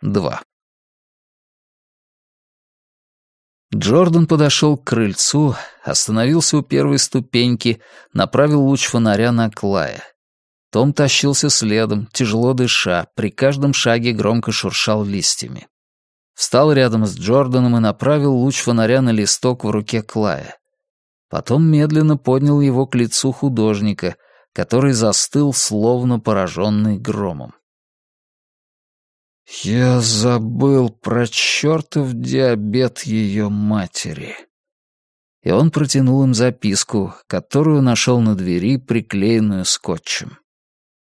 2. Джордан подошел к крыльцу, остановился у первой ступеньки, направил луч фонаря на Клая. Том тащился следом, тяжело дыша, при каждом шаге громко шуршал листьями. Встал рядом с Джорданом и направил луч фонаря на листок в руке Клая. Потом медленно поднял его к лицу художника, который застыл, словно пораженный громом. «Я забыл про чертов диабет ее матери». И он протянул им записку, которую нашел на двери, приклеенную скотчем.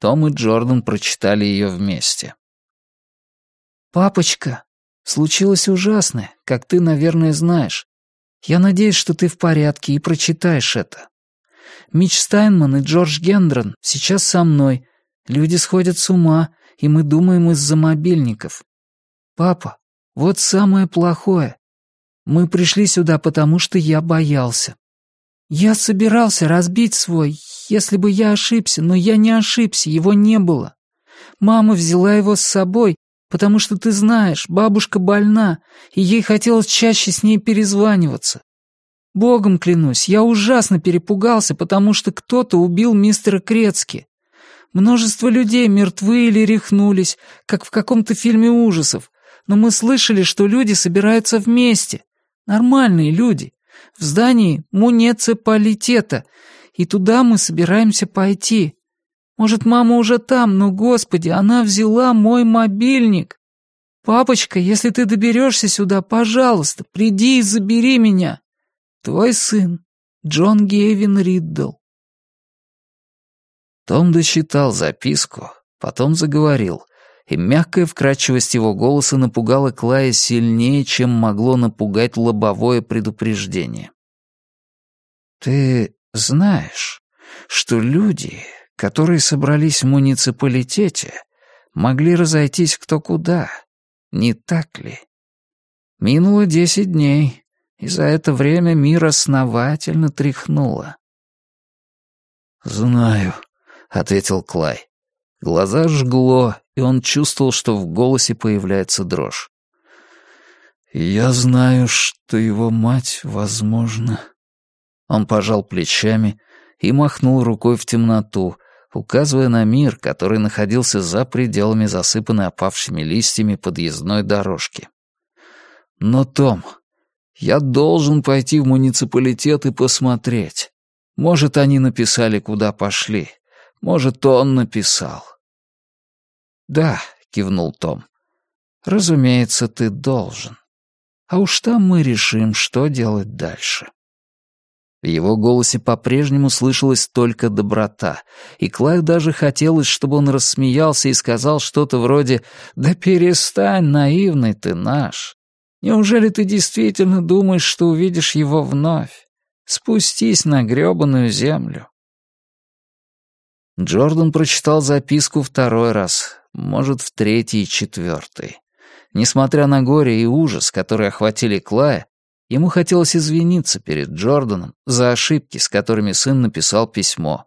Том и Джордан прочитали ее вместе. «Папочка, случилось ужасное, как ты, наверное, знаешь. Я надеюсь, что ты в порядке и прочитаешь это. Мич Стайнман и Джордж Гендрон сейчас со мной. Люди сходят с ума, и мы думаем из-за мобильников. Папа, вот самое плохое. Мы пришли сюда, потому что я боялся. Я собирался разбить свой, если бы я ошибся, но я не ошибся, его не было. Мама взяла его с собой, потому что ты знаешь, бабушка больна, и ей хотелось чаще с ней перезваниваться. Богом клянусь, я ужасно перепугался, потому что кто-то убил мистера Крецки. Множество людей мертвы или рехнулись, как в каком-то фильме ужасов, но мы слышали, что люди собираются вместе. Нормальные люди. В здании муниципалитета. И туда мы собираемся пойти. Может, мама уже там, но, господи, она взяла мой мобильник. Папочка, если ты доберешься сюда, пожалуйста, приди и забери меня. Твой сын, Джон Гейвин Риддл. Том дочитал записку, потом заговорил, и мягкая вкрадчивость его голоса напугала Клая сильнее, чем могло напугать лобовое предупреждение. «Ты знаешь, что люди, которые собрались в муниципалитете, могли разойтись кто куда, не так ли? Минуло десять дней, и за это время мир основательно тряхнуло». «Знаю», — ответил Клай. Глаза жгло, и он чувствовал, что в голосе появляется дрожь. «Я знаю, что его мать, возможно...» Он пожал плечами и махнул рукой в темноту, указывая на мир, который находился за пределами засыпанной опавшими листьями подъездной дорожки. «Но, Том, я должен пойти в муниципалитет и посмотреть. Может, они написали, куда пошли. Может, он написал. «Да», — кивнул Том. «Разумеется, ты должен. А уж там мы решим, что делать дальше». В его голосе по-прежнему слышалась только доброта, и Клаю даже хотелось, чтобы он рассмеялся и сказал что-то вроде «Да перестань, наивный ты наш! Неужели ты действительно думаешь, что увидишь его вновь? Спустись на грёбаную землю!» Джордан прочитал записку второй раз, может, в третий и четвертый. Несмотря на горе и ужас, которые охватили Клая, ему хотелось извиниться перед Джорданом за ошибки, с которыми сын написал письмо,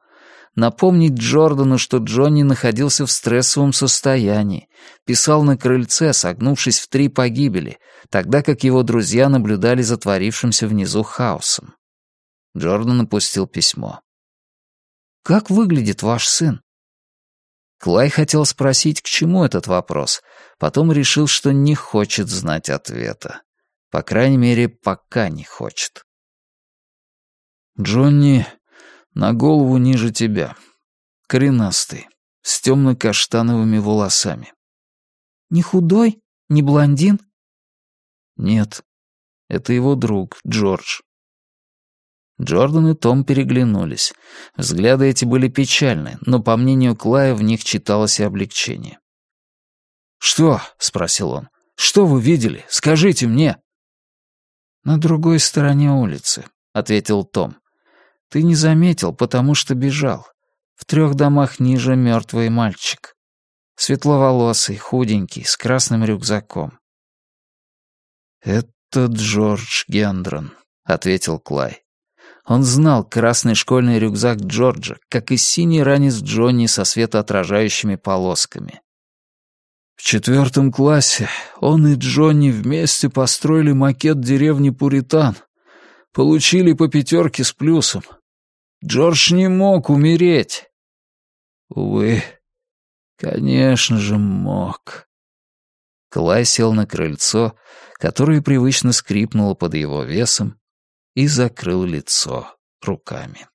напомнить Джордану, что Джонни находился в стрессовом состоянии, писал на крыльце, согнувшись в три погибели, тогда как его друзья наблюдали за творившимся внизу хаосом. Джордан опустил письмо. Как выглядит ваш сын?» Клай хотел спросить, к чему этот вопрос, потом решил, что не хочет знать ответа. По крайней мере, пока не хочет. «Джонни на голову ниже тебя. Коренастый, с темно-каштановыми волосами». «Не худой? Не блондин?» «Нет, это его друг, Джордж. Джордан и Том переглянулись. Взгляды эти были печальны, но, по мнению Клая, в них читалось и облегчение. «Что?» — спросил он. «Что вы видели? Скажите мне!» «На другой стороне улицы», — ответил Том. «Ты не заметил, потому что бежал. В трех домах ниже мертвый мальчик. Светловолосый, худенький, с красным рюкзаком». «Это Джордж Гендрон», — ответил Клай. Он знал красный школьный рюкзак Джорджа, как и синий ранец Джонни со светоотражающими полосками. В четвертом классе он и Джонни вместе построили макет деревни Пуритан. Получили по пятерке с плюсом. Джордж не мог умереть. Увы, конечно же, мог. Клай сел на крыльцо, которое привычно скрипнуло под его весом, и закрыл лицо руками.